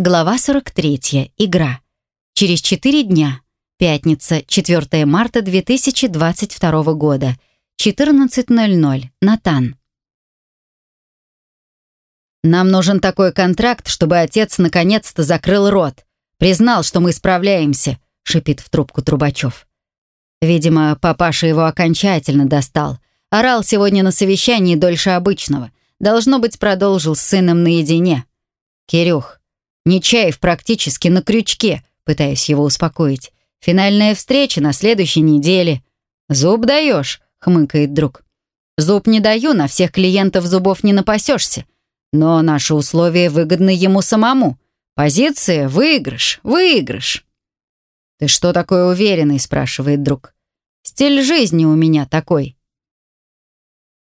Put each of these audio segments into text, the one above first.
Глава 43. Игра. Через 4 дня. Пятница, 4 марта 2022 года. 14.00. Натан. Нам нужен такой контракт, чтобы отец наконец-то закрыл рот. Признал, что мы справляемся, шипит в трубку Трубачев. Видимо, папаша его окончательно достал. Орал сегодня на совещании дольше обычного. Должно быть, продолжил с сыном наедине. Кирюх, Нечаев практически на крючке, пытаясь его успокоить. Финальная встреча на следующей неделе. «Зуб даешь», — хмыкает друг. «Зуб не даю, на всех клиентов зубов не напасешься. Но наши условия выгодны ему самому. Позиция — выигрыш, выигрыш». «Ты что такой уверенный?» — спрашивает друг. «Стиль жизни у меня такой».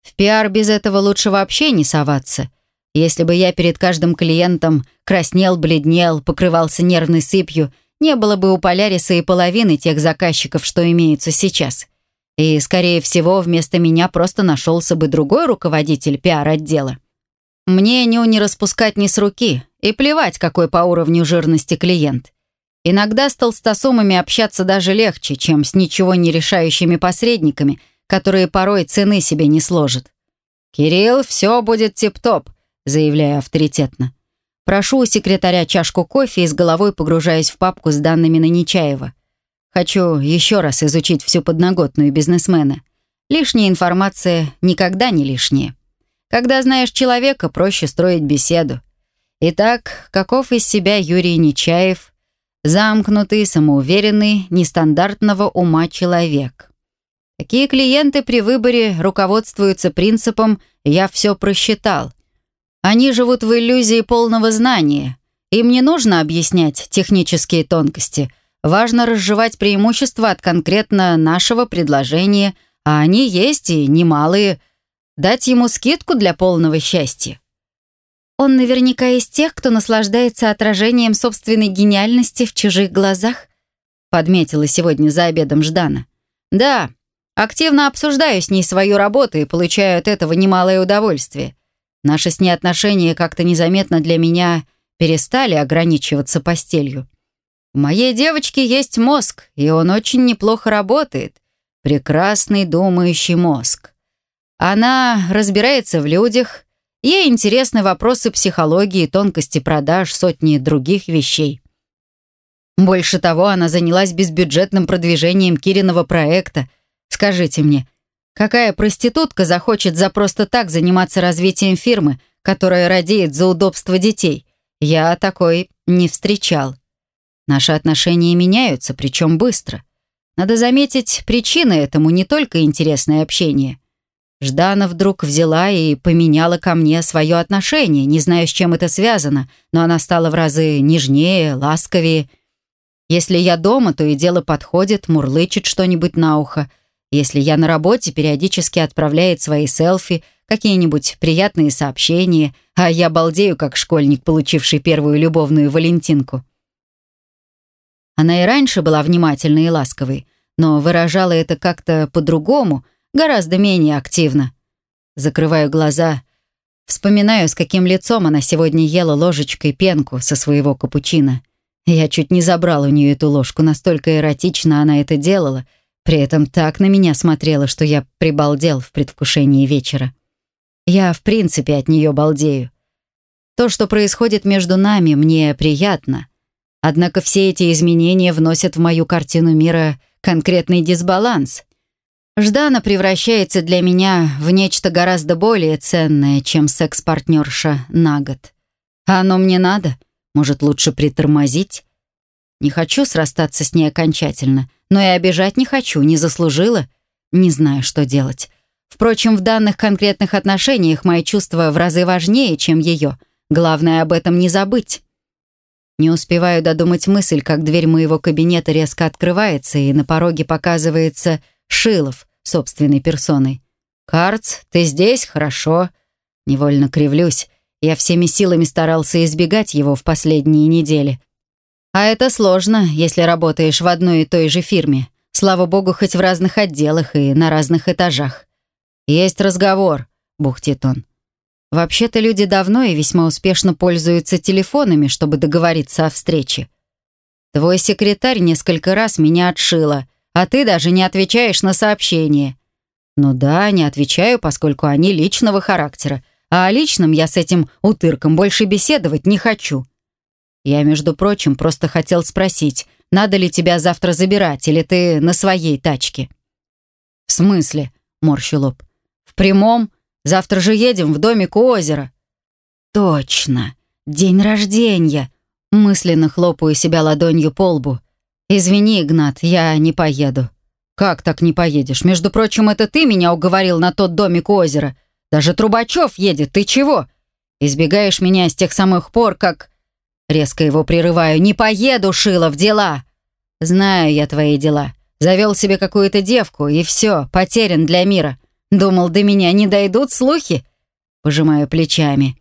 В пиар без этого лучше вообще не соваться. Если бы я перед каждым клиентом краснел, бледнел, покрывался нервной сыпью, не было бы у Поляриса и половины тех заказчиков, что имеются сейчас. И, скорее всего, вместо меня просто нашелся бы другой руководитель пиар-отдела. Мне ню не распускать ни с руки, и плевать, какой по уровню жирности клиент. Иногда с толстосумами общаться даже легче, чем с ничего не решающими посредниками, которые порой цены себе не сложат. «Кирилл, все будет тип-топ заявляю авторитетно. Прошу у секретаря чашку кофе и с головой погружаясь в папку с данными на Нечаева. Хочу еще раз изучить всю подноготную бизнесмена. Лишняя информация никогда не лишняя. Когда знаешь человека, проще строить беседу. Итак, каков из себя Юрий Нечаев? Замкнутый, самоуверенный, нестандартного ума человек. Такие клиенты при выборе руководствуются принципом «я все просчитал», они живут в иллюзии полного знания. Им не нужно объяснять технические тонкости. Важно разжевать преимущества от конкретно нашего предложения, а они есть и немалые. Дать ему скидку для полного счастья. Он наверняка из тех, кто наслаждается отражением собственной гениальности в чужих глазах, подметила сегодня за обедом Ждана. Да, активно обсуждаю с ней свою работу и получаю от этого немалое удовольствие. Наши с ней отношения как-то незаметно для меня перестали ограничиваться постелью. У моей девочки есть мозг, и он очень неплохо работает. Прекрасный думающий мозг. Она разбирается в людях, ей интересны вопросы психологии, тонкости продаж, сотни других вещей. Больше того, она занялась безбюджетным продвижением Кириного проекта. Скажите мне, Какая проститутка захочет за просто так заниматься развитием фирмы, которая радеет за удобство детей? Я такой не встречал. Наши отношения меняются, причем быстро. Надо заметить, причина этому не только интересное общение. Ждана вдруг взяла и поменяла ко мне свое отношение, не знаю, с чем это связано, но она стала в разы нежнее, ласковее. Если я дома, то и дело подходит, мурлычет что-нибудь на ухо — если я на работе, периодически отправляет свои селфи, какие-нибудь приятные сообщения, а я балдею, как школьник, получивший первую любовную валентинку. Она и раньше была внимательной и ласковой, но выражала это как-то по-другому, гораздо менее активно. Закрываю глаза, вспоминаю, с каким лицом она сегодня ела ложечкой пенку со своего капучино. Я чуть не забрал у нее эту ложку, настолько эротично она это делала — при этом так на меня смотрела, что я прибалдел в предвкушении вечера. Я, в принципе, от нее балдею. То, что происходит между нами, мне приятно. Однако все эти изменения вносят в мою картину мира конкретный дисбаланс. Ждана превращается для меня в нечто гораздо более ценное, чем секс-партнерша на год. А оно мне надо? Может, лучше притормозить? Не хочу срастаться с ней окончательно, но и обижать не хочу, не заслужила. Не знаю, что делать. Впрочем, в данных конкретных отношениях мои чувства в разы важнее, чем ее. Главное об этом не забыть. Не успеваю додумать мысль, как дверь моего кабинета резко открывается, и на пороге показывается Шилов собственной персоной. «Карц, ты здесь? Хорошо». Невольно кривлюсь. Я всеми силами старался избегать его в последние недели. А это сложно, если работаешь в одной и той же фирме. Слава богу, хоть в разных отделах и на разных этажах. «Есть разговор», — бухтит он. Вообще-то люди давно и весьма успешно пользуются телефонами, чтобы договориться о встрече. Твой секретарь несколько раз меня отшила, а ты даже не отвечаешь на сообщения. Ну да, не отвечаю, поскольку они личного характера, а о личном я с этим утырком больше беседовать не хочу. Я, между прочим, просто хотел спросить, надо ли тебя завтра забирать, или ты на своей тачке?» «В смысле?» — морщу лоб. «В прямом. Завтра же едем в домик у озера». «Точно. День рождения!» Мысленно хлопаю себя ладонью по лбу. «Извини, Игнат, я не поеду». «Как так не поедешь? Между прочим, это ты меня уговорил на тот домик у озера. Даже Трубачев едет, ты чего? Избегаешь меня с тех самых пор, как...» Резко его прерываю. «Не поеду, Шилов, дела!» «Знаю я твои дела. Завел себе какую-то девку, и все, потерян для мира. Думал, до меня не дойдут слухи?» Пожимаю плечами.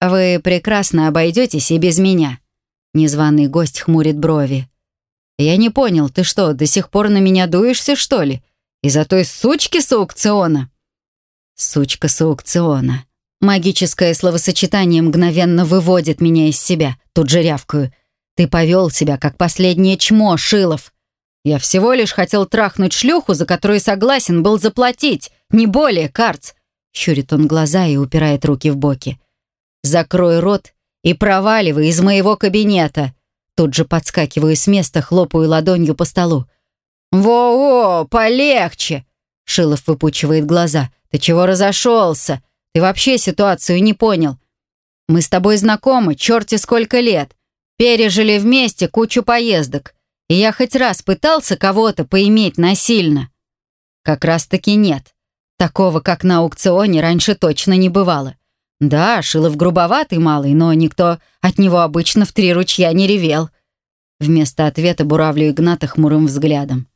«Вы прекрасно обойдетесь и без меня». Незваный гость хмурит брови. «Я не понял, ты что, до сих пор на меня дуешься, что ли? Из-за той сучки с аукциона?» «Сучка с аукциона». Магическое словосочетание мгновенно выводит меня из себя. Тут же рявкаю. «Ты повел себя, как последнее чмо, Шилов. Я всего лишь хотел трахнуть шлюху, за которую согласен был заплатить. Не более, Карц!» Щурит он глаза и упирает руки в боки. «Закрой рот и проваливай из моего кабинета!» Тут же подскакиваю с места, хлопаю ладонью по столу. «Во-во, полегче!» Шилов выпучивает глаза. «Ты чего разошелся? Ты вообще ситуацию не понял. Мы с тобой знакомы, черти сколько лет. Пережили вместе кучу поездок. И я хоть раз пытался кого-то поиметь насильно. Как раз-таки нет. Такого, как на аукционе, раньше точно не бывало. Да, Шилов грубоватый малый, но никто от него обычно в три ручья не ревел. Вместо ответа буравлю Игната хмурым взглядом.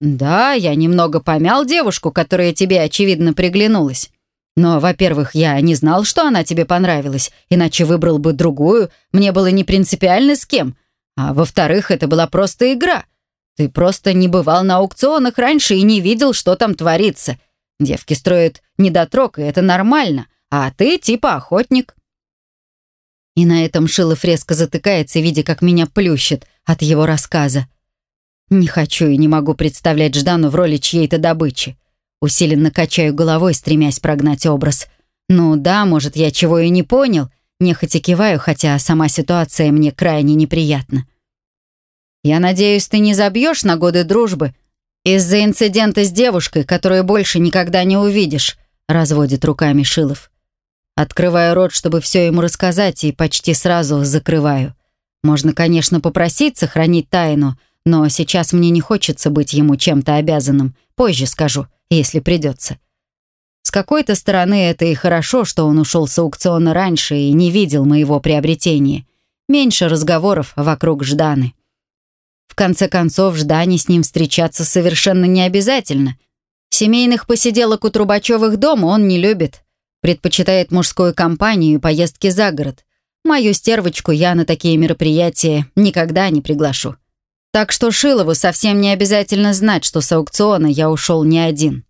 «Да, я немного помял девушку, которая тебе, очевидно, приглянулась. Но, во-первых, я не знал, что она тебе понравилась, иначе выбрал бы другую, мне было не принципиально с кем. А во-вторых, это была просто игра. Ты просто не бывал на аукционах раньше и не видел, что там творится. Девки строят недотрог, и это нормально, а ты типа охотник». И на этом Шилов резко затыкается, видя, как меня плющит от его рассказа. Не хочу и не могу представлять Ждану в роли чьей-то добычи. Усиленно качаю головой, стремясь прогнать образ. Ну да, может, я чего и не понял. Нехотя киваю, хотя сама ситуация мне крайне неприятна. Я надеюсь, ты не забьешь на годы дружбы из-за инцидента с девушкой, которую больше никогда не увидишь, разводит руками Шилов. Открываю рот, чтобы все ему рассказать, и почти сразу закрываю. Можно, конечно, попросить сохранить тайну, но сейчас мне не хочется быть ему чем-то обязанным. Позже скажу если придется. С какой-то стороны это и хорошо, что он ушел с аукциона раньше и не видел моего приобретения. Меньше разговоров вокруг Жданы. В конце концов, Ждане с ним встречаться совершенно не обязательно. Семейных посиделок у Трубачевых дома он не любит. Предпочитает мужскую компанию и поездки за город. Мою стервочку я на такие мероприятия никогда не приглашу. Так что Шилову совсем не обязательно знать, что с аукциона я ушел не один.